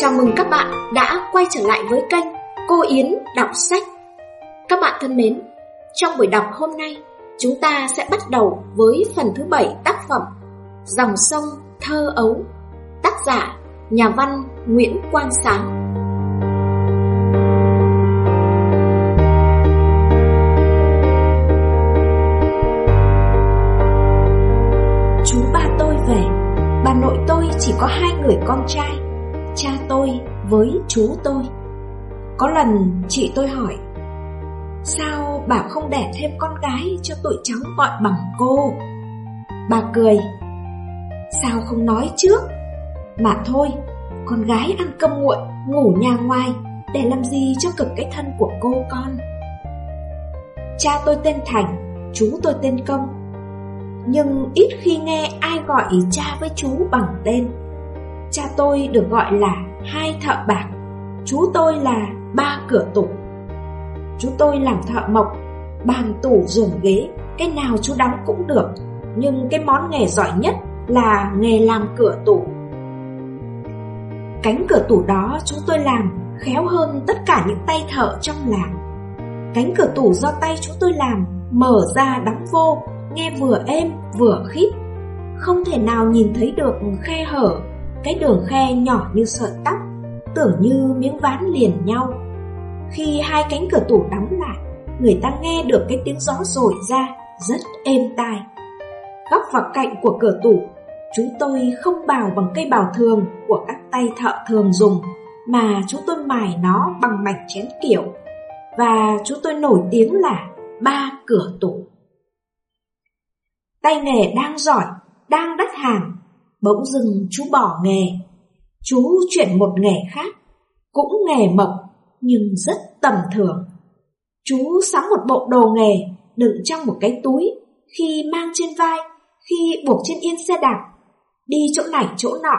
Chào mừng các bạn đã quay trở lại với kênh Cô Yến Đọc Sách. Các bạn thân mến, trong buổi đọc hôm nay Chúng ta sẽ bắt đầu với phần thứ 7 tác phẩm Dòng sông thơ ấu Tác giả nhà văn Nguyễn Quang Sáng. Chú ba tôi về Bà nội tôi chỉ có hai người con trai tôi với chú tôi. Có lần chị tôi hỏi, Sao bà không đẻ thêm con gái cho tụi cháu gọi bằng cô? Bà cười, Sao không nói trước? Mà thôi, Con gái ăn cơm nguội, Ngủ nhà ngoài, Để làm gì cho cực cái thân của cô con? Cha tôi tên Thành, Chú tôi tên Công. Nhưng ít khi nghe ai gọi cha với chú bằng tên. Cha tôi được gọi là hai thợ bạc, Chú tôi là ba cửa tủ. Chú tôi làm thợ mộc, Bàn tủ giường ghế, Cái nào chú đóng cũng được, Nhưng cái món nghề giỏi nhất là nghề làm cửa tủ. Cánh cửa tủ đó chúng tôi làm khéo hơn tất cả những tay thợ trong làng. Cánh cửa tủ do tay chúng tôi làm Mở ra đóng vô, Nghe vừa êm vừa khít, Không thể nào nhìn thấy được khe hở cái đường khe nhỏ như sợi tóc, Tưởng như miếng ván liền nhau. Khi hai cánh cửa tủ đóng lại, Người ta nghe được cái tiếng gió rổi ra, Rất êm tai. Góc và cạnh của cửa tủ, Chúng tôi không bào bằng cây bào thường Của các tay thợ thường dùng, Mà chúng tôi mài nó bằng mảnh chén kiểu Và chúng tôi nổi tiếng là Ba cửa tủ. Tay nghề đang giỏi, Đang đắt hàng Bỗng dưng chú bỏ nghề. Chú chuyển một nghề khác Cũng nghề mộc Nhưng rất tầm thường. Chú sắm một bộ đồ nghề Đựng trong một cái túi Khi mang trên vai Khi buộc trên yên xe đạp Đi chỗ này chỗ nọ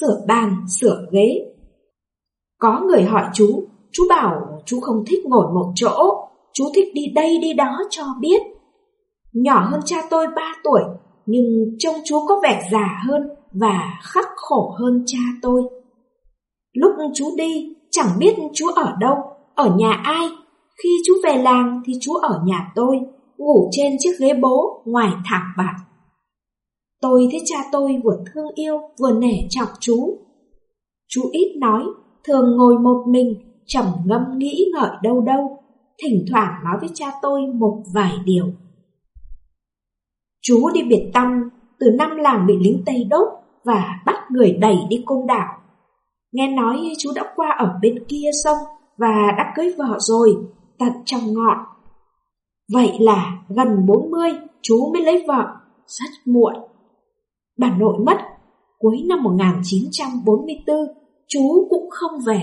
Sửa bàn, sửa ghế. Có người hỏi chú Chú bảo chú không thích ngồi một chỗ Chú thích đi đây đi đó cho biết. Nhỏ hơn cha tôi 3 tuổi nhưng trông chú có vẻ già hơn Và khắc khổ hơn cha tôi. Lúc chú đi, Chẳng biết chú ở đâu, Ở nhà ai. Khi chú về làng thì chú ở nhà tôi, Ngủ trên chiếc ghế bố Ngoài thảm bạc Tôi thấy cha tôi vừa thương yêu, Vừa nể trọng chú. Chú ít nói, Thường ngồi một mình, trầm ngâm nghĩ ngợi đâu đâu, Thỉnh thoảng nói với cha tôi một vài điều. Chú đi biệt tâm từ năm làng bị lính Tây đốt và bắt người đẩy đi côn đảo. Nghe nói chú đã qua ở bên kia sông và đã cưới vợ rồi, tận trong ngọn. Vậy là gần 40 chú mới lấy vợ, rất muộn. Bà nội mất, cuối năm 1944 chú cũng không về.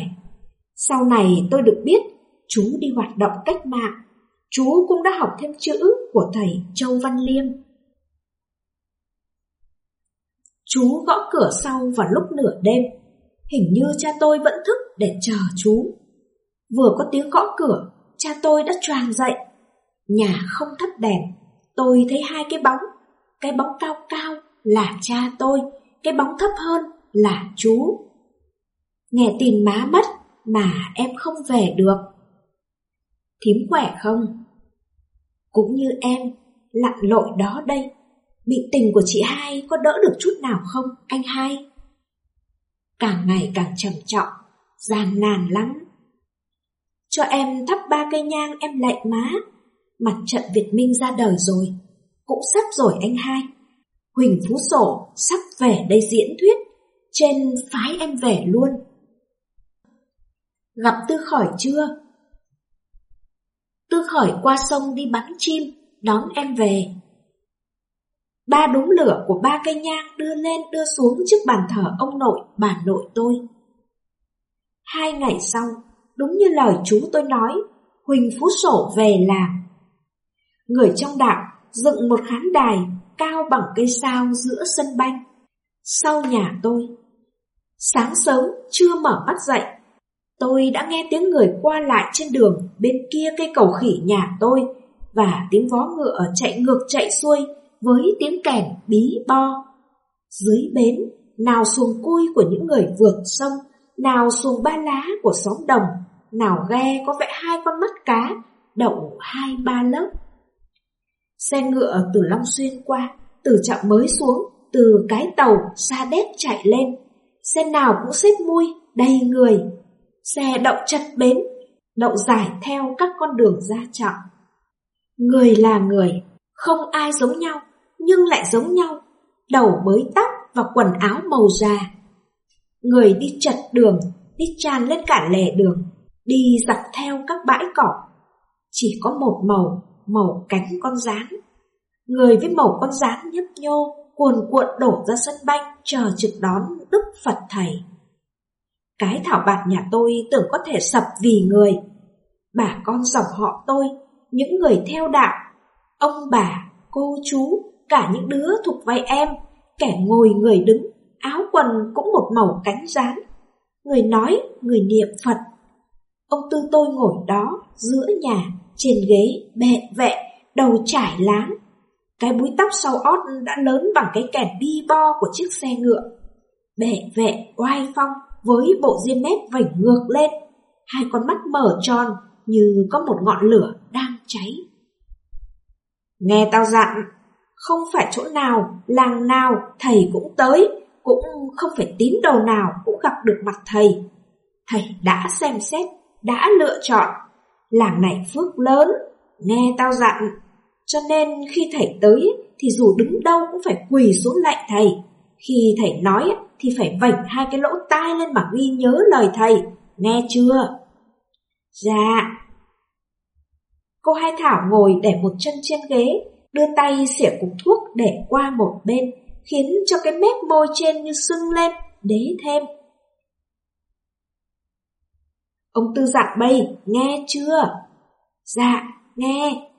Sau này tôi được biết chú đi hoạt động cách mạng, chú cũng đã học thêm chữ của thầy Châu Văn Liêm. Chú gõ cửa sau vào lúc nửa đêm. Hình như cha tôi vẫn thức để chờ chú. Vừa có tiếng gõ cửa, Cha tôi đã choàng dậy. Nhà không thắp đèn, Tôi thấy hai cái bóng. Cái bóng cao cao là cha tôi, Cái bóng thấp hơn là chú. Nghe tin má mất Mà em không về được. Thím khỏe không? Cũng như em, Lặn lội đó đây. Bệnh tình của chị hai có đỡ được chút nào không, anh hai? Càng ngày càng trầm trọng, gian nàn lắm. Cho em thắp ba cây nhang em lạy má. Mặt trận Việt Minh ra đời rồi, cũng sắp rồi anh hai. Huỳnh Phú Sổ sắp về đây diễn thuyết, trên phái em về luôn. Gặp Tư Khởi chưa? Tư Khởi qua sông đi bắn chim, đón em về. Ba đống lửa của ba cây nhang đưa lên đưa xuống trước bàn thờ ông nội, bà nội tôi. Hai ngày sau, đúng như lời chú tôi nói, Huỳnh Phú Sổ về làng. Người trong đạo dựng một khán đài cao bằng cây sao giữa sân banh, sau nhà tôi. Sáng sớm chưa mở mắt dậy, tôi đã nghe tiếng người qua lại trên đường bên kia cây cầu khỉ nhà tôi và tiếng vó ngựa chạy ngược chạy xuôi với tiếng kèn bí bo. Dưới bến, nào xuồng cui của những người vượt sông, nào xuồng ba lá của xóm đồng, nào ghe có vẽ hai con mắt cá, đậu hai ba lớp. Xe ngựa từ Long Xuyên qua, từ chợ mới xuống, từ cái tàu xa đét chạy lên. Xe nào cũng xếp mui, đầy người. Xe đậu chật bến, đậu dài theo các con đường ra chợ. Người là người, không ai giống nhau, nhưng lại giống nhau. Đầu bới tóc và quần áo màu già. Người đi chật đường, đi tràn lên cả lề đường, đi dọc theo các bãi cỏ. Chỉ có một màu, màu cánh con rán. Người với màu con rán nhấp nhô, cuồn cuộn đổ ra sân banh chờ trực đón Đức Phật Thầy. Cái thảo bạt nhà tôi tưởng có thể sập vì người. Bà con dòng họ tôi, những người theo đạo, ông bà, cô chú, cả những đứa thuộc vai em, kẻ ngồi người đứng, áo quần cũng một màu cánh rán. Người nói, người niệm Phật. Ông tư tôi ngồi đó, giữa nhà, trên ghế, bệ vệ, đầu trải láng. Cái búi tóc sau ót đã lớn bằng cái kẻ bi bo của chiếc xe ngựa. Bệ vệ, oai phong, với bộ diêm mép vảnh ngược lên, hai con mắt mở tròn như có một ngọn lửa đang cháy. Nghe tao dặn, không phải chỗ nào, làng nào thầy cũng tới, cũng không phải tín đồ nào cũng gặp được mặt thầy. Thầy đã xem xét, đã lựa chọn, làng này phước lớn, nghe tao dặn. Cho nên khi thầy tới thì dù đứng đâu cũng phải quỳ xuống lạy thầy. Khi thầy nói thì phải vảnh hai cái lỗ tai lên mà ghi nhớ lời thầy, nghe chưa? Dạ. Cô Hai Thảo ngồi để một chân trên ghế, đưa tay xỉa cục thuốc để qua một bên, khiến cho cái mép môi trên như sưng lên, đế thêm. Ông Tư dạ dặn bay, nghe chưa? Dạ, nghe.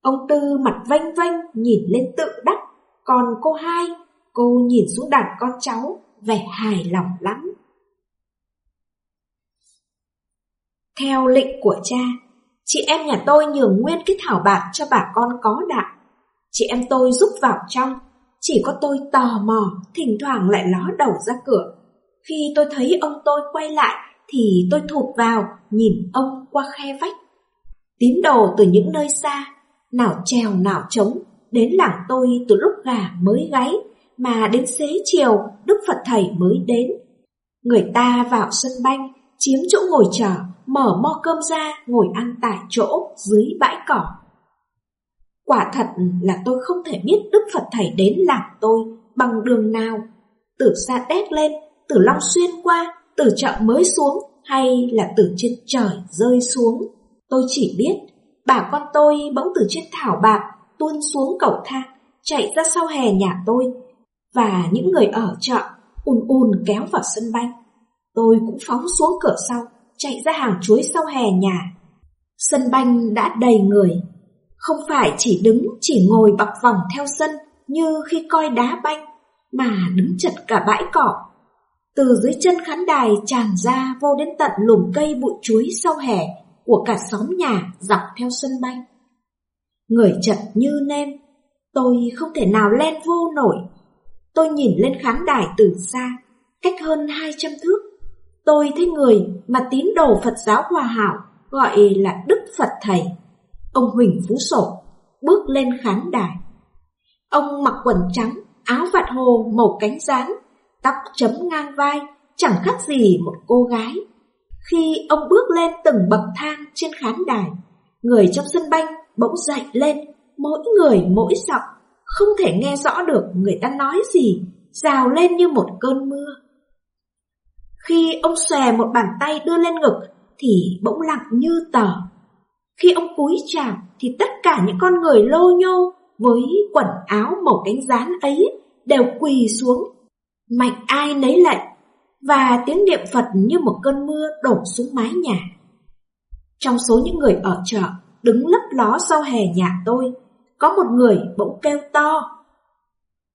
Ông Tư mặt vanh vanh nhìn lên tự đắc, còn cô hai, cô nhìn xuống đàn con cháu, vẻ hài lòng lắm. Theo lệnh của cha, chị em nhà tôi nhường nguyên cái thảo bạc cho bà con có đạn. Chị em tôi giúp vào trong, chỉ có tôi tò mò, thỉnh thoảng lại ló đầu ra cửa. Khi tôi thấy ông tôi quay lại, thì tôi thụt vào, nhìn ông qua khe vách. Tín đồ từ những nơi xa, nào trèo nào trống, đến làng tôi từ lúc gà mới gáy, mà đến xế chiều Đức Phật Thầy mới đến. Người ta vào sân banh, chiếm chỗ ngồi chờ, mở mo cơm ra ngồi ăn tại chỗ dưới bãi cỏ. Quả thật là tôi không thể biết Đức Phật Thầy đến làm tôi bằng đường nào. Từ xa đét lên, từ Long Xuyên qua, từ chợ mới xuống hay là từ trên trời rơi xuống. Tôi chỉ biết bà con tôi bỗng từ trên thảo bạc tuôn xuống cầu thang, chạy ra sau hè nhà tôi và những người ở chợ ùn ùn kéo vào sân banh. Tôi cũng phóng xuống cửa sau, chạy ra hàng chuối sau hè nhà. Sân banh đã đầy người, không phải chỉ đứng chỉ ngồi bọc vòng theo sân như khi coi đá banh, mà đứng chật cả bãi cỏ. Từ dưới chân khán đài tràn ra vô đến tận lùm cây bụi chuối sau hè của cả xóm nhà dọc theo sân banh. Người chật như nêm, tôi không thể nào len vô nổi. Tôi nhìn lên khán đài từ xa, cách hơn 200 thước. Tôi thấy người mà tín đồ Phật giáo Hòa Hảo gọi là Đức Phật Thầy. Ông Huỳnh Phú Sổ bước lên khán đài. Ông mặc quần trắng, áo vạt hồ màu cánh rán, tóc chấm ngang vai, chẳng khác gì một cô gái. Khi ông bước lên từng bậc thang trên khán đài, người trong sân banh bỗng dậy lên, mỗi người mỗi giọng, không thể nghe rõ được người ta nói gì, rào lên như một cơn mưa. Khi ông xòe một bàn tay đưa lên ngực thì bỗng lặng như tờ. Khi ông cúi chào thì tất cả những con người lô nhô với quần áo màu cánh rán ấy đều quỳ xuống. Mạnh ai nấy lệnh và tiếng niệm Phật như một cơn mưa đổ xuống mái nhà. Trong số những người ở chợ đứng lấp ló sau hè nhà tôi, có một người bỗng kêu to.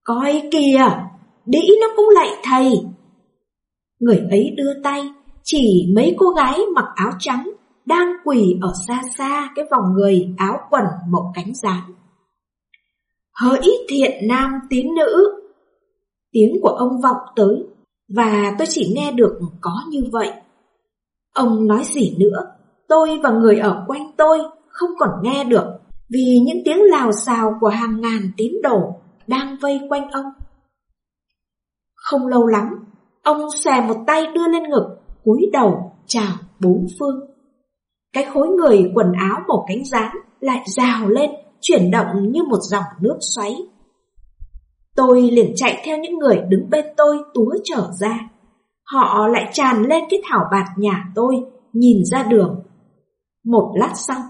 Coi kìa, đĩ nó cũng lạy thầy. Người ấy đưa tay, chỉ mấy cô gái mặc áo trắng đang quỳ ở xa xa cái vòng người áo quần màu cánh rán. Hỡi thiện nam tín nữ! Tiếng của ông vọng tới, Và tôi chỉ nghe được có như vậy. Ông nói gì nữa, tôi và người ở quanh tôi không còn nghe được vì những tiếng lào xào của hàng ngàn tín đồ đang vây quanh ông. Không lâu lắm, ông xòe một tay đưa lên ngực, cúi đầu chào bốn phương. Cái khối người quần áo màu cánh rán lại rào lên, chuyển động như một dòng nước xoáy. Tôi liền chạy theo những người đứng bên tôi túa trở ra. Họ lại tràn lên cái thảo bạt nhà tôi, nhìn ra đường. Một lát sau,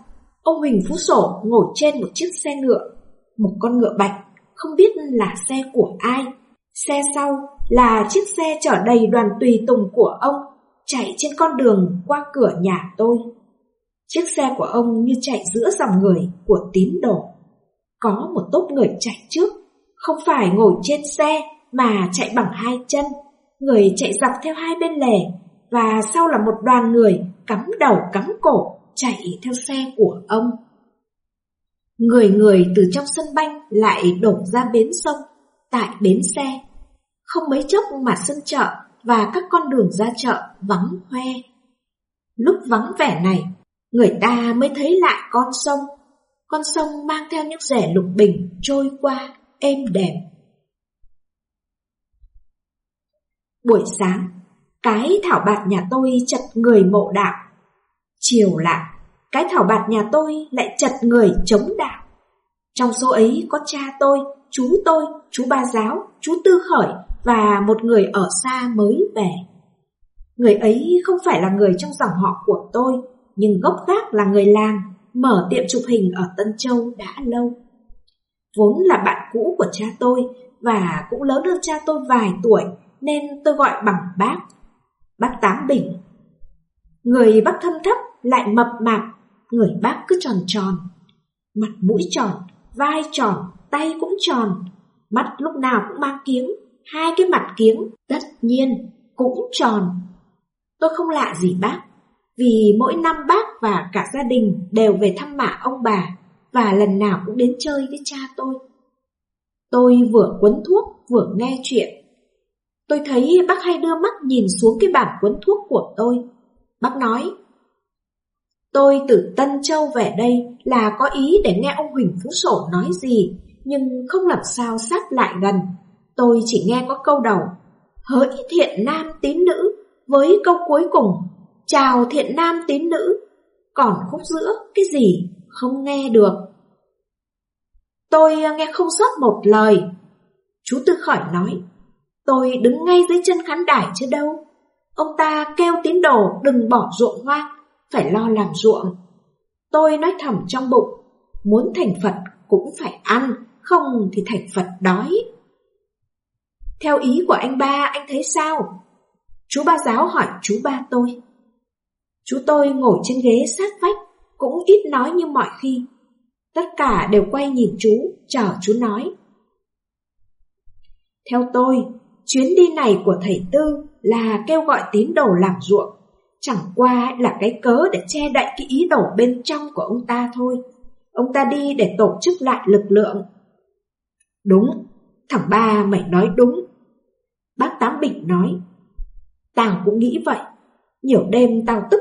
ông Huỳnh Phú Sổ ngồi trên một chiếc xe ngựa, một con ngựa bạch, không biết là xe của ai. Xe sau là chiếc xe chở đầy đoàn tùy tùng của ông, chạy trên con đường qua cửa nhà tôi. Chiếc xe của ông như chạy giữa dòng người của tín đồ. Có một tốp người chạy trước, không phải ngồi trên xe mà chạy bằng hai chân, người chạy dọc theo hai bên lề, và sau là một đoàn người cắm đầu cắm cổ chạy theo xe của ông. Người người từ trong sân banh lại đổ ra bến sông, tại bến xe. Không mấy chốc mà sân chợ và các con đường ra chợ vắng hoe. Lúc vắng vẻ này, người ta mới thấy lại con sông. Con sông mang theo những rẻ lục bình trôi qua êm đềm. Buổi sáng, cái thảo bạt nhà tôi chật người mộ đạo. Chiều lại, cái thảo bạt nhà tôi lại chật người chống đạo. Trong số ấy có cha tôi, chú tôi, chú ba giáo, chú tư khởi và một người ở xa mới về. Người ấy không phải là người trong dòng họ của tôi, nhưng gốc gác là người làng, mở tiệm chụp hình ở Tân Châu đã lâu. Vốn là bạn cũ của cha tôi và cũng lớn hơn cha tôi vài tuổi nên tôi gọi bằng bác. Bác Tám Bình. Người bác thâm thấp lại mập mạp, người bác cứ tròn tròn. Mặt mũi tròn, vai tròn, tay cũng tròn, mắt lúc nào cũng mang kiếng, hai cái mặt kiếng tất nhiên cũng tròn. Tôi không lạ gì bác, vì mỗi năm bác và cả gia đình đều về thăm mạ ông bà và lần nào cũng đến chơi với cha tôi. Tôi vừa quấn thuốc vừa nghe chuyện. Tôi thấy bác hay đưa mắt nhìn xuống cái bảng quấn thuốc của tôi. Bác nói, tôi từ Tân Châu về đây là có ý để nghe ông Huỳnh Phú Sổ nói gì, nhưng không làm sao sát lại gần. Tôi chỉ nghe có câu đầu, hỡi thiện nam tín nữ, với câu cuối cùng, chào thiện nam tín nữ, còn khúc giữa cái gì không nghe được. Tôi ờ, nghe không sót một lời. Chú Tư Khỏi nói, tôi đứng ngay dưới chân khán đài chứ đâu. Ông ta kêu tín đồ đừng bỏ ruộng hoang, phải lo làm ruộng. Tôi nói thầm trong bụng, muốn thành Phật cũng phải ăn, không thì thành Phật đói. Theo ý của anh ba, anh thấy sao? Chú ba giáo hỏi chú ba tôi. Chú tôi ngồi trên ghế sát vách, cũng ít nói như mọi khi. Tất cả đều quay nhìn chú, chờ chú nói. Theo tôi, chuyến đi này của thầy Tư là kêu gọi tín đồ làm ruộng, chẳng qua là cái cớ để che đậy cái ý đồ bên trong của ông ta thôi. Ông ta đi để tổ chức lại lực lượng. Đúng, thằng ba mày nói đúng. Bác Tám Bình nói, tao cũng nghĩ vậy. Nhiều đêm tao tức,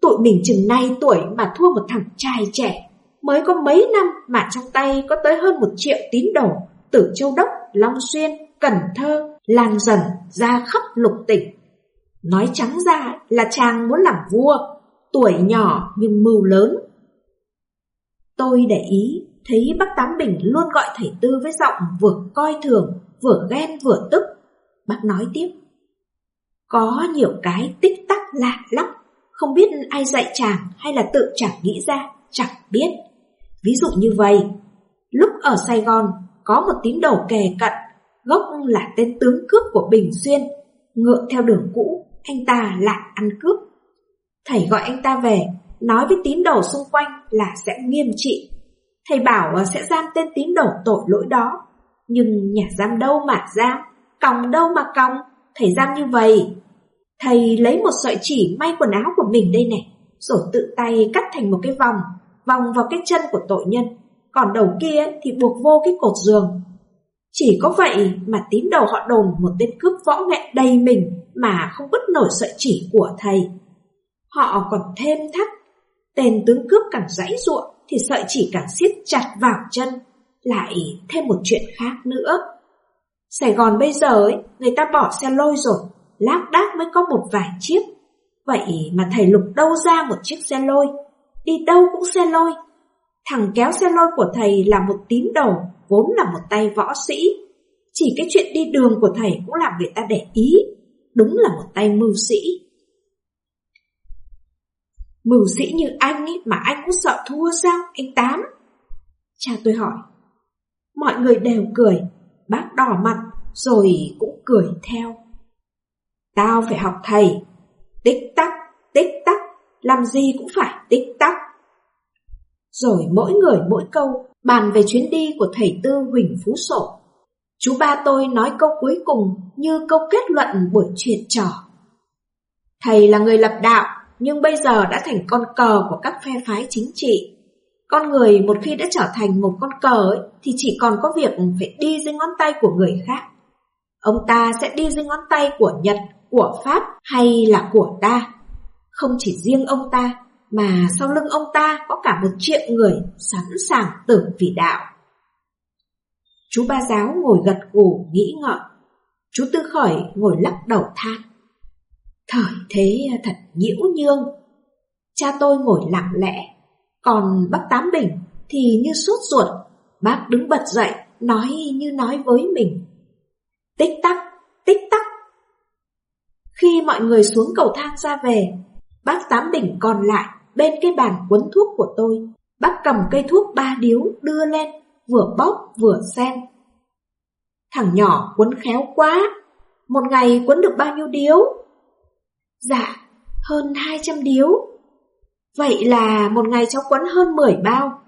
tụi mình chừng nay tuổi mà thua một thằng trai trẻ. Mới có mấy năm mà trong tay có tới hơn một triệu tín đồ từ Châu Đốc, Long Xuyên, Cần Thơ lan dần ra khắp lục tỉnh. Nói trắng ra là chàng muốn làm vua, tuổi nhỏ nhưng mưu lớn. Tôi để ý thấy bác Tám Bình luôn gọi thầy Tư với giọng vừa coi thường, vừa ghen vừa tức. Bác nói tiếp. Có nhiều cái tích tắc lạ lắm, không biết ai dạy chàng hay là tự chàng nghĩ ra, chẳng biết. Ví dụ như vậy, lúc ở Sài Gòn có một tín đồ kề cận, gốc là tên tướng cướp của Bình Xuyên, ngựa theo đường cũ, anh ta lại ăn cướp. Thầy gọi anh ta về, nói với tín đồ xung quanh là sẽ nghiêm trị. Thầy bảo sẽ giam tên tín đồ tội lỗi đó, nhưng nhà giam đâu mà giam, còng đâu mà còng, thầy giam như vậy. Thầy lấy một sợi chỉ may quần áo của mình đây này, rồi tự tay cắt thành một cái vòng, vòng vào cái chân của tội nhân, còn đầu kia thì buộc vô cái cột giường. Chỉ có vậy mà tín đầu họ đồn một tên cướp võ nghệ đầy mình mà không bứt nổi sợi chỉ của thầy. Họ còn thêm thắt, tên tướng cướp càng rãy ruộng thì sợi chỉ càng siết chặt vào chân. Lại thêm một chuyện khác nữa. Sài Gòn bây giờ ấy, người ta bỏ xe lôi rồi, lác đác mới có một vài chiếc. Vậy mà thầy lục đâu ra một chiếc xe lôi, đi đâu cũng xe lôi. Thằng kéo xe lôi của thầy là một tín đồ, vốn là một tay võ sĩ. Chỉ cái chuyện đi đường của thầy cũng làm người ta để ý, đúng là một tay mưu sĩ. Mưu sĩ như anh ấy mà anh cũng sợ thua sao, anh Tám? Cha tôi hỏi. Mọi người đều cười, bác đỏ mặt, rồi cũng cười theo. Tao phải học thầy, tích tắc, tích tắc, làm gì cũng phải tích tắc. Rồi mỗi người mỗi câu bàn về chuyến đi của thầy Tư Huỳnh Phú Sổ. Chú ba tôi nói câu cuối cùng như câu kết luận buổi chuyện trò. Thầy là người lập đạo, nhưng bây giờ đã thành con cờ của các phe phái chính trị. Con người một khi đã trở thành một con cờ ấy, thì chỉ còn có việc phải đi dưới ngón tay của người khác. Ông ta sẽ đi dưới ngón tay của Nhật, của Pháp hay là của ta. Không chỉ riêng ông ta, mà sau lưng ông ta có cả một triệu người sẵn sàng tử vì đạo. Chú ba giáo ngồi gật gù nghĩ ngợi, chú tư khởi ngồi lắc đầu than. Thời thế thật nhiễu nhương. Cha tôi ngồi lặng lẽ, còn bác Tám Bình thì như sốt ruột, bác đứng bật dậy, nói như nói với mình. Tích tắc, tích tắc. Khi mọi người xuống cầu thang ra về, bác Tám Bình còn lại bên cái bàn quấn thuốc của tôi. Bác cầm cây thuốc ba điếu đưa lên, vừa bóp vừa xem. Thằng nhỏ quấn khéo quá, một ngày quấn được bao nhiêu điếu? Dạ, hơn 200 điếu. Vậy là một ngày cháu quấn hơn 10 bao.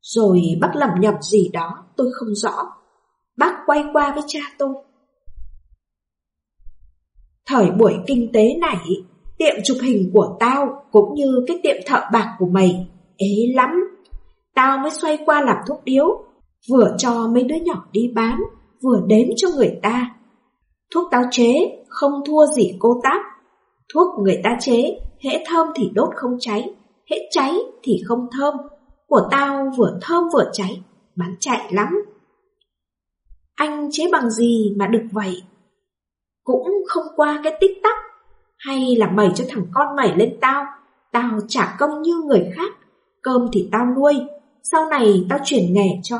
Rồi bác lẩm nhẩm gì đó, tôi không rõ. Bác quay qua với cha tôi. Thời buổi kinh tế này, tiệm chụp hình của tao cũng như cái tiệm thợ bạc của mày, ế lắm. Tao mới xoay qua làm thuốc điếu, vừa cho mấy đứa nhỏ đi bán, vừa đếm cho người ta. Thuốc tao chế không thua gì cô táp. Thuốc người ta chế, hễ thơm thì đốt không cháy, hễ cháy thì không thơm. Của tao vừa thơm vừa cháy, bán chạy lắm. Anh chế bằng gì mà được vậy? Cũng không qua cái tích tắc, hay là mày cho thằng con mày lên tao, tao trả công như người khác, cơm thì tao nuôi, sau này tao chuyển nghề cho,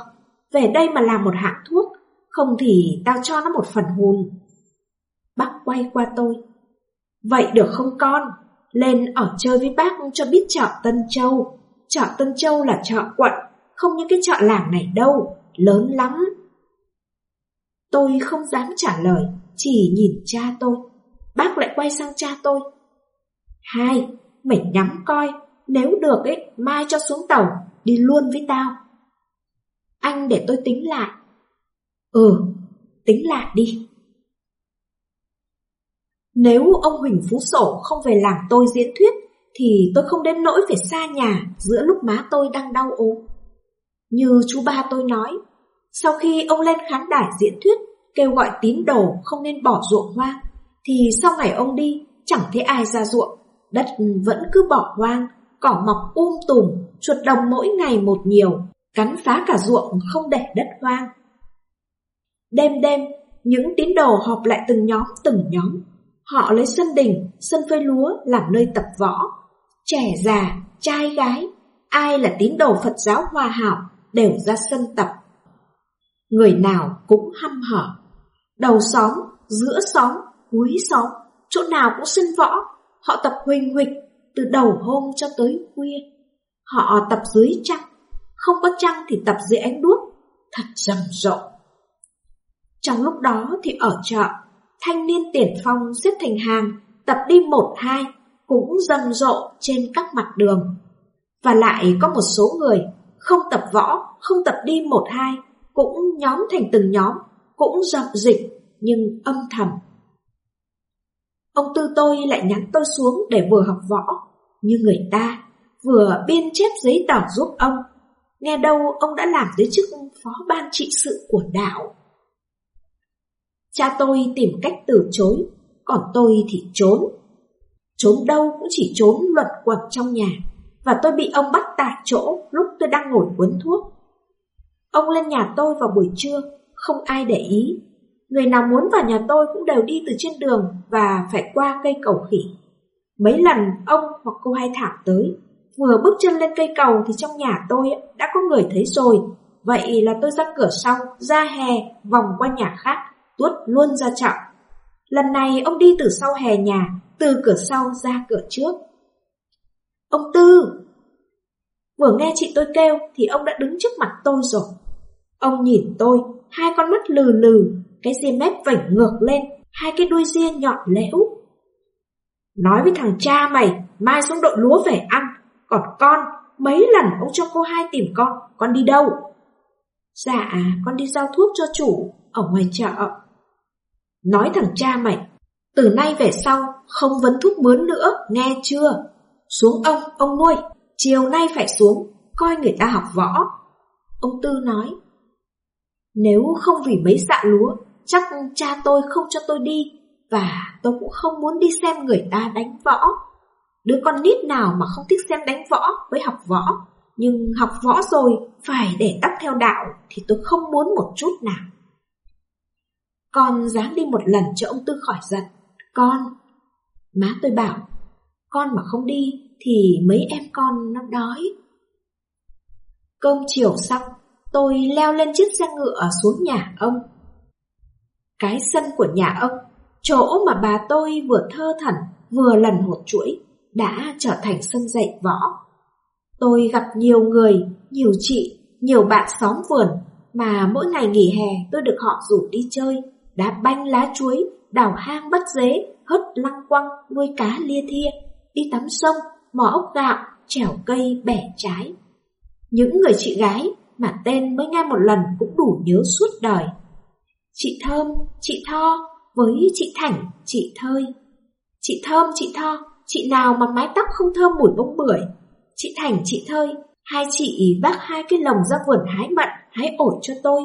về đây mà làm một hạng thuốc, không thì tao cho nó một phần hồn. Bác quay qua tôi. Vậy được không con? Lên ở chơi với bác cho biết chợ Tân Châu. Chợ Tân Châu là chợ quận, không như cái chợ làng này đâu, lớn lắm. Tôi không dám trả lời, chỉ nhìn cha tôi. Bác lại quay sang cha tôi. Hai, mày nhắm coi, nếu được ấy, mai cho xuống tàu, đi luôn với tao. Anh để tôi tính lại. Ừ, tính lại đi. Nếu ông Huỳnh Phú Sổ không về làm tôi diễn thuyết, thì tôi không đến nỗi phải xa nhà giữa lúc má tôi đang đau ốm. Như chú ba tôi nói, sau khi ông lên khán đài diễn thuyết, kêu gọi tín đồ không nên bỏ ruộng hoang, thì sau ngày ông đi, chẳng thấy ai ra ruộng, đất vẫn cứ bỏ hoang, cỏ mọc um tùm, chuột đồng mỗi ngày một nhiều, cắn phá cả ruộng không để đất hoang. Đêm đêm, những tín đồ họp lại từng nhóm từng nhóm, họ lấy sân đình, sân phơi lúa làm nơi tập võ. Trẻ già, trai gái, ai là tín đồ Phật giáo hòa hảo đều ra sân tập. Người nào cũng hăm hở, đầu xóm, giữa xóm, cuối xóm, chỗ nào cũng sân võ, họ tập huỳnh huỳnh từ đầu hôm cho tới khuya. Họ tập dưới trăng, không có trăng thì tập dưới ánh đuốc, thật rầm rộ. Trong lúc đó thì ở chợ, thanh niên tiền phong xếp thành hàng, tập đi một hai, cũng rầm rộ trên các mặt đường. Và lại có một số người không tập võ, không tập đi một hai, cũng nhóm thành từng nhóm, cũng dập dịch nhưng âm thầm. Ông tư tôi lại nhắn tôi xuống để vừa học võ, như người ta, vừa biên chép giấy tờ giúp ông. nghe đâu ông đã làm tới chức phó ban trị sự của đạo. Cha tôi tìm cách từ chối, còn tôi thì trốn. Trốn đâu cũng chỉ trốn luật quẩn trong nhà, và tôi bị ông bắt tại chỗ lúc tôi đang ngồi uống thuốc. Ông lên nhà tôi vào buổi trưa, không ai để ý. Người nào muốn vào nhà tôi cũng đều đi từ trên đường và phải qua cây cầu khỉ. Mấy lần ông hoặc cô hai thảo tới, vừa bước chân lên cây cầu thì trong nhà tôi đã có người thấy rồi. Vậy là tôi ra cửa sau, ra hè, vòng qua nhà khác, tuốt luôn ra chợ. Lần này ông đi từ sau hè nhà, từ cửa sau ra cửa trước. Ông Tư! Vừa nghe chị tôi kêu thì ông đã đứng trước mặt tôi rồi. Ông nhìn tôi, hai con mắt lừ lừ, cái ria mép vảnh ngược lên, hai cái đuôi ria nhọn lẽo. Nói với thằng cha mày, mai xuống đội lúa về ăn, còn con, mấy lần ông cho cô hai tìm con, con đi đâu? Dạ, con đi giao thuốc cho chủ, ở ngoài chợ. Nói thằng cha mày, từ nay về sau không vấn thúc mướn nữa, nghe chưa? Xuống ông, ông nuôi, chiều nay phải xuống, coi người ta học võ. Ông Tư nói, nếu không vì mấy dạ lúa, chắc cha tôi không cho tôi đi, và tôi cũng không muốn đi xem người ta đánh võ. Đứa con nít nào mà không thích xem đánh võ với học võ, nhưng học võ rồi phải để tắt theo đạo thì tôi không muốn một chút nào. Con dám đi một lần cho ông Tư khỏi giận. Con. Má tôi bảo, con mà không đi thì mấy em con nó đói. Cơm chiều xong, tôi leo lên chiếc xe ngựa xuống nhà ông. Cái sân của nhà ông, chỗ mà bà tôi vừa thơ thẩn vừa lần hột chuỗi, đã trở thành sân dạy võ. Tôi gặp nhiều người, nhiều chị, nhiều bạn xóm vườn mà mỗi ngày nghỉ hè tôi được họ rủ đi chơi, đã banh lá chuối, đào hang bắt dế, hất lăng quăng, nuôi cá lia thia, đi tắm sông, mò ốc gạo, trèo cây, bẻ trái. Những người chị gái mà tên mới nghe một lần cũng đủ nhớ suốt đời. Chị Thơm, chị Tho, với chị Thảnh, chị Thơi. Chị Thơm, chị Tho, chị nào mà mái tóc không thơm mùi bông bưởi. Chị Thảnh, chị Thơi, hai chị vác hai cái lồng ra vườn hái mận, hái ổi cho tôi.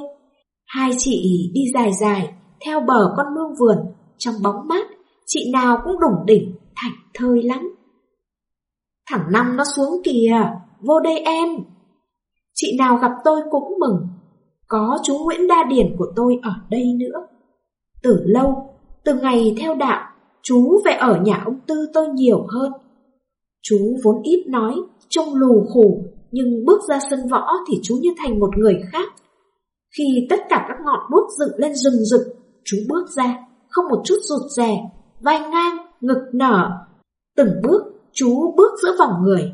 Hai chị đi dài dài, theo bờ con mương vườn, trong bóng mát, chị nào cũng đủng đỉnh, Thảnh thơi lắm. Thằng Năm nó xuống kìa, vô đây em. Chị nào gặp tôi cũng mừng, có chú Nguyễn Đa Điển của tôi ở đây nữa. Từ lâu, từ ngày theo đạo, chú về ở nhà ông Tư tôi nhiều hơn. Chú vốn ít nói, trông lù khủ, nhưng bước ra sân võ thì chú như thành một người khác. Khi tất cả các ngọn đuốc dựng lên rừng rực, chú bước ra, không một chút rụt rè, vai ngang, ngực nở. Từng bước, chú bước giữa vòng người.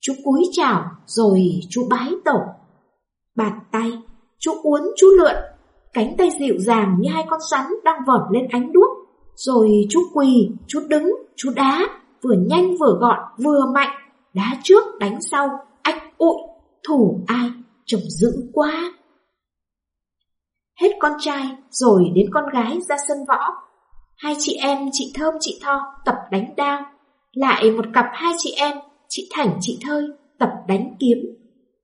Chú cúi chào, rồi chú bái tổ. Bàn tay, chú uốn chú lượn, cánh tay dịu dàng như hai con rắn đang vọt lên ánh đuốc. Rồi chú quỳ, chú đứng, chú đá, vừa nhanh vừa gọn, vừa mạnh, đá trước đánh sau, ách ụi, thủ ai, trông dữ quá. Hết con trai rồi đến con gái ra sân võ. Hai chị em chị Thơm chị Tho tập đánh đao. Lại một cặp hai chị em, chị Thảnh chị Thơi tập đánh kiếm.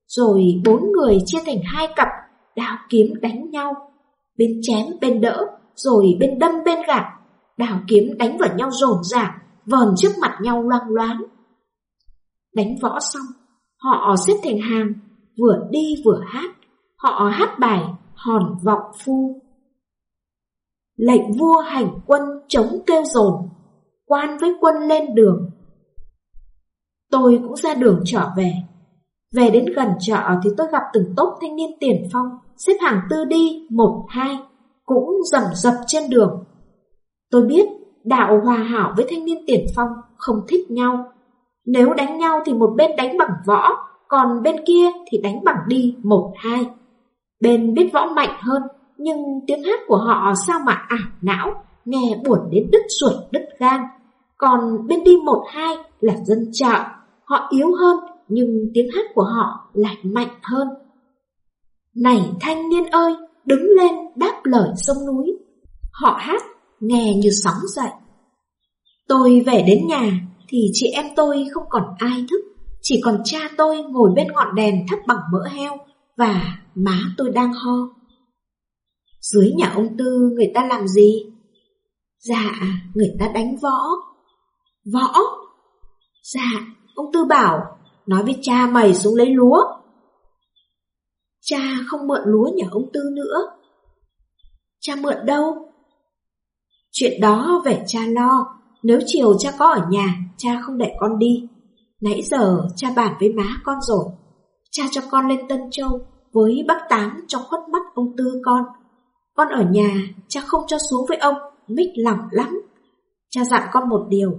Rồi bốn người chia thành hai cặp, đao kiếm đánh nhau. Bên chém bên đỡ, rồi bên đâm bên gạt. đao kiếm đánh vào nhau rồn rả vờn trước mặt nhau loang loáng. Đánh võ xong, họ xếp thành hàng, vừa đi vừa hát. Họ hát bài hòn vọng phu. Lệnh vua hành quân chống kêu dồn, quan với quân lên đường. Tôi cũng ra đường trở về. Về đến gần chợ thì tôi gặp từng tốp thanh niên tiền phong, xếp hàng tư đi, một, hai, cũng rầm rập trên đường. Tôi biết đạo hòa hảo với thanh niên tiền phong không thích nhau. Nếu đánh nhau thì một bên đánh bằng võ, còn bên kia thì đánh bằng đi một hai. Bên biết võ mạnh hơn, nhưng tiếng hát của họ sao mà ảo não, nghe buồn đến đứt ruột đứt gan. Còn bên đi một hai là dân chợ, họ yếu hơn nhưng tiếng hát của họ lại mạnh hơn. Này thanh niên ơi, đứng lên đáp lời sông núi. Họ hát, nghe như sóng dậy. Tôi về đến nhà thì chị em tôi không còn ai thức, Chỉ còn cha tôi ngồi bên ngọn đèn thắp bằng mỡ heo và má tôi đang ho. Dưới nhà ông Tư người ta làm gì? Dạ, người ta đánh võ. Võ? Dạ, ông Tư bảo, nói với cha mày xuống lấy lúa. Cha không mượn lúa nhà ông Tư nữa. Cha mượn đâu? Chuyện đó về cha lo, nếu chiều cha có ở nhà, cha không để con đi. Nãy giờ cha bàn với má con rồi, cha cho con lên Tân Châu với bác Tám trong khuất mắt ông Tư con. Con ở nhà, cha không cho xuống với ông, mít lòng lắm. Cha dặn con một điều,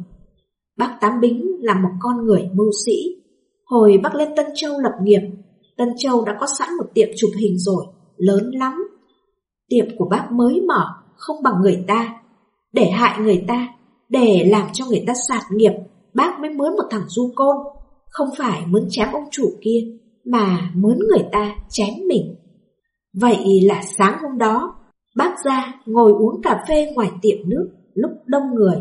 bác Tám Bính là một con người mưu sĩ. Hồi bác lên Tân Châu lập nghiệp, Tân Châu đã có sẵn một tiệm chụp hình rồi, lớn lắm. Tiệm của bác mới mở, không bằng người ta. Để hại người ta, để làm cho người ta sạt nghiệp, bác mới mướn một thằng du côn. Không phải mướn chém ông chủ kia, mà muốn người ta chém mình. Vậy là sáng hôm đó, bác ra ngồi uống cà phê ngoài tiệm nước lúc đông người.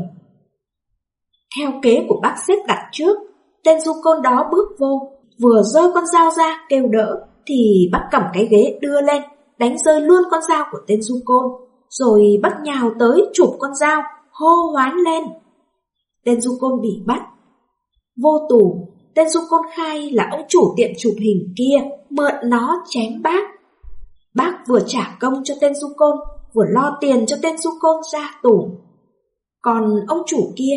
Theo kế của bác xếp đặt trước, tên du côn đó bước vô, vừa giơ con dao ra kêu đỡ, thì bác cầm cái ghế đưa lên, đánh rơi luôn con dao của tên du côn, rồi bác nhào tới chụp con dao, hô hoán lên. Tên du côn bị bắt. Vô tù, tên du côn khai là ông chủ tiệm chụp hình kia mượn nó chém bác. Bác vừa trả công cho tên du côn, vừa lo tiền cho tên du côn ra tù. Còn ông chủ kia,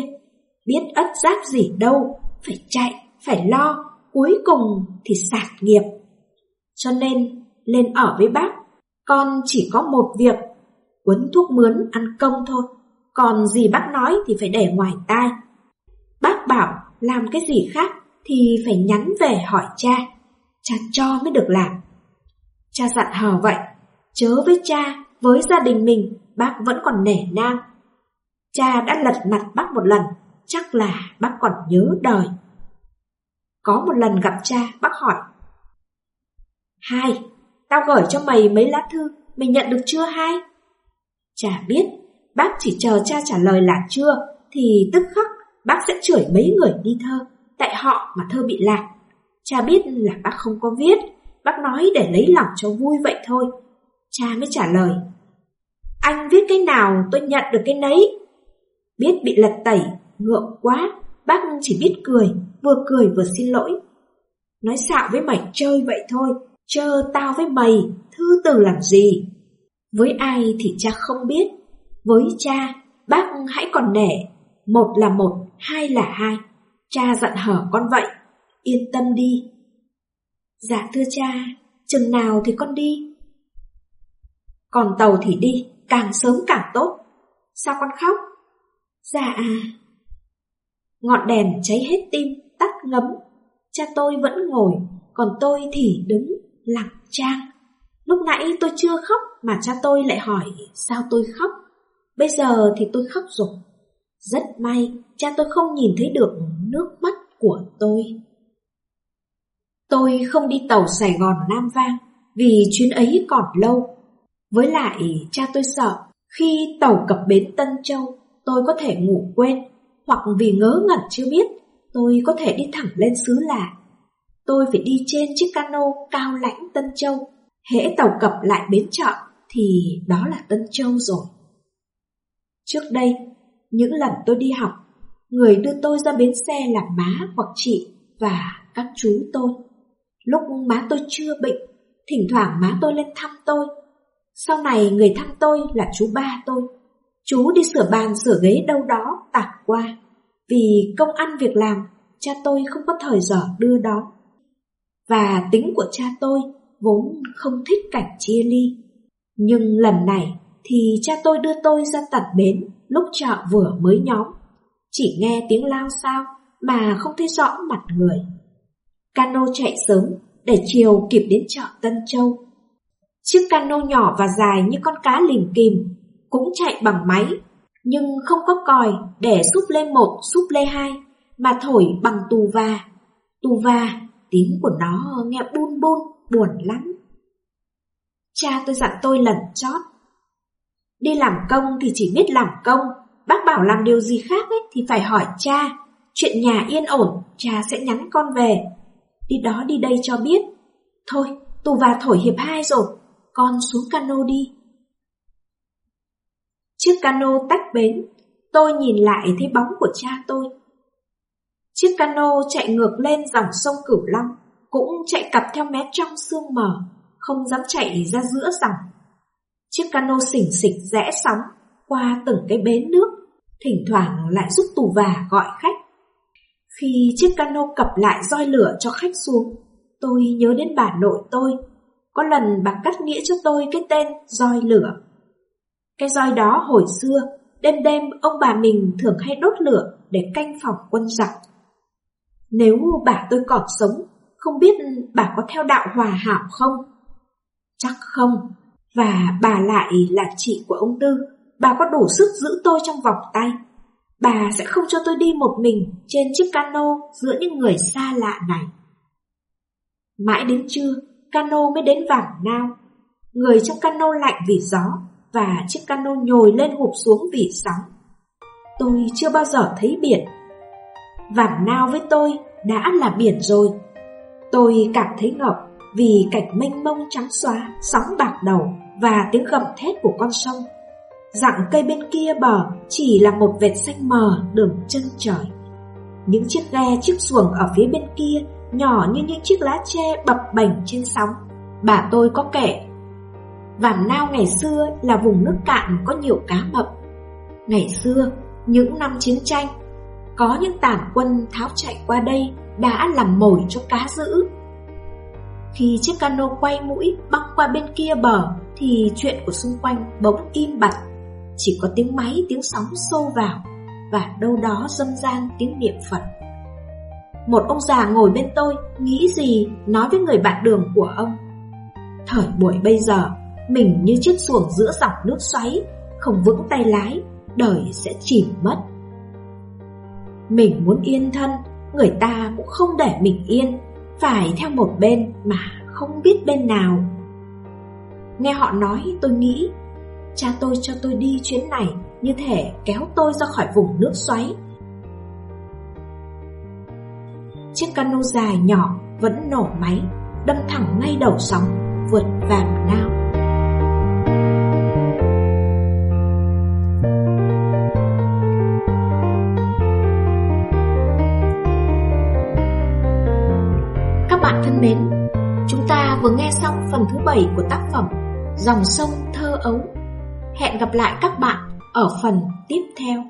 biết ất giáp gì đâu, phải chạy, phải lo, cuối cùng thì sạt nghiệp. Cho nên, lên ở với bác, con chỉ có một việc, quấn thuốc mướn ăn công thôi. Còn gì bác nói thì phải để ngoài tai. Bác bảo làm cái gì khác thì phải nhắn về hỏi cha. Cha cho mới được làm. Cha dặn hờ vậy, chớ với cha, với gia đình mình, bác vẫn còn nể nang. Cha đã lật mặt bác một lần, chắc là bác còn nhớ đời. Có một lần gặp cha, bác hỏi. Hai, tao gửi cho mày mấy lá thư, mày nhận được chưa hai? Cha biết, bác chỉ chờ cha trả lời là chưa, thì tức khắc bác sẽ chửi mấy người đi thơ, tại họ mà thơ bị lạc. Cha biết là bác không có viết, bác nói để lấy lòng cho vui vậy thôi. Cha mới trả lời. Anh viết cái nào tôi nhận được cái nấy. Biết bị lật tẩy, ngượng quá, bác chỉ biết cười, vừa cười vừa xin lỗi. Nói xạo với mày chơi vậy thôi, chơ tao với mày, thư từ làm gì? Với ai thì cha không biết, với cha, bác hãy còn nể, một là một, hai là hai. Cha giận hở con vậy, yên tâm đi. Dạ thưa cha, chừng nào thì con đi? Còn tàu thì đi, càng sớm càng tốt. Sao con khóc? Dạ à. Ngọn đèn cháy hết tim, tắt ngấm. Cha tôi vẫn ngồi, còn tôi thì đứng, lặng trang. Lúc nãy tôi chưa khóc mà cha tôi lại hỏi sao tôi khóc. Bây giờ thì tôi khóc rồi. Rất may cha tôi không nhìn thấy được nước mắt của tôi. Tôi không đi tàu Sài Gòn Nam Vang vì chuyến ấy còn lâu. Với lại cha tôi sợ khi tàu cập bến Tân Châu tôi có thể ngủ quên hoặc vì ngớ ngẩn chưa biết tôi có thể đi thẳng lên xứ lạ. Tôi phải đi trên chiếc cano cao lãnh Tân Châu. Hễ tàu cập lại bến chợ thì đó là Tân Châu rồi. Trước đây, những lần tôi đi học, người đưa tôi ra bến xe là má hoặc chị và các chú tôi. Lúc má tôi chưa bệnh, thỉnh thoảng má tôi lên thăm tôi. Sau này người thăm tôi là chú ba tôi. Chú đi sửa bàn sửa ghế đâu đó tạt qua. Vì công ăn việc làm, cha tôi không có thời giờ đưa đó. Và tính của cha tôi vốn không thích cảnh chia ly. Nhưng lần này thì cha tôi đưa tôi ra tận bến lúc chợ vừa mới nhóm. Chỉ nghe tiếng lao sao mà không thấy rõ mặt người. Cano chạy sớm để chiều kịp đến chợ Tân Châu. Chiếc cano nhỏ và dài như con cá lìm kìm cũng chạy bằng máy, nhưng không có còi để súp lê một, súp lê hai, mà thổi bằng tù va. Tù va, tiếng của nó nghe bun bun, buồn lắm. Cha tôi dặn tôi lần chót. Đi làm công thì chỉ biết làm công, bác bảo làm điều gì khác ấy thì phải hỏi cha. chuyện nhà yên ổn, cha sẽ nhắn con về. Đi đó đi đây cho biết. Thôi, tù và thổi hiệp hai rồi, con xuống cano đi. Chiếc cano tách bến, tôi nhìn lại thấy bóng của cha tôi. Chiếc cano chạy ngược lên dòng sông Cửu Long, cũng chạy cặp theo mé trong sương mờ, không dám chạy ra giữa dòng. Chiếc cano xỉnh xịch rẽ sóng qua từng cái bến nước, thỉnh thoảng lại giúp tù và gọi khách. Khi chiếc cano cập lại roi lửa cho khách xuống, tôi nhớ đến bà nội tôi. Có lần bà cắt nghĩa cho tôi cái tên roi lửa. Cái roi đó hồi xưa, đêm đêm ông bà mình thường hay đốt lửa để canh phòng quân giặc. Nếu bà tôi còn sống, không biết bà có theo đạo hòa hảo không? Chắc không, và bà lại là chị của ông Tư, bà có đủ sức giữ tôi trong vòng tay. Bà sẽ không cho tôi đi một mình trên chiếc cano giữa những người xa lạ này. Mãi đến trưa, cano mới đến vảng nao. Người trong cano lạnh vì gió và chiếc cano nhồi lên hụp xuống vì sóng. Tôi chưa bao giờ thấy biển. Vảng nao với tôi đã là biển rồi. Tôi cảm thấy ngợp vì cảnh mênh mông trắng xóa, sóng bạc đầu và tiếng gầm thét của con sông. Dặng cây bên kia bờ chỉ là một vệt xanh mờ đường chân trời. Những chiếc ghe chiếc xuồng ở phía bên kia nhỏ như những chiếc lá tre bập bềnh trên sóng. Bà tôi có kể, Vàm Nao ngày xưa là vùng nước cạn có nhiều cá mập. Ngày xưa, những năm chiến tranh, có những tàn quân tháo chạy qua đây đã làm mồi cho cá dữ. Khi chiếc cano quay mũi băng qua bên kia bờ thì chuyện của xung quanh bỗng im bặt. Chỉ có tiếng máy tiếng sóng xô vào và đâu đó dâm gian tiếng niệm Phật. Một ông già ngồi bên tôi nghĩ gì nói với người bạn đường của ông. Thời buổi bây giờ, mình như chiếc xuồng giữa dòng nước xoáy, không vững tay lái, đời sẽ chìm mất. Mình muốn yên thân, người ta cũng không để mình yên, phải theo một bên mà không biết bên nào. Nghe họ nói tôi nghĩ, cha tôi cho tôi đi chuyến này như thể kéo tôi ra khỏi vùng nước xoáy. Chiếc cano dài nhỏ vẫn nổ máy, đâm thẳng ngay đầu sóng, vượt vàng nao. Các bạn thân mến, chúng ta vừa nghe xong phần thứ 7 của tác phẩm Dòng sông thơ ấu. Hẹn gặp lại các bạn ở phần tiếp theo.